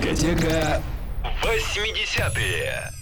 Дискотека 80-е.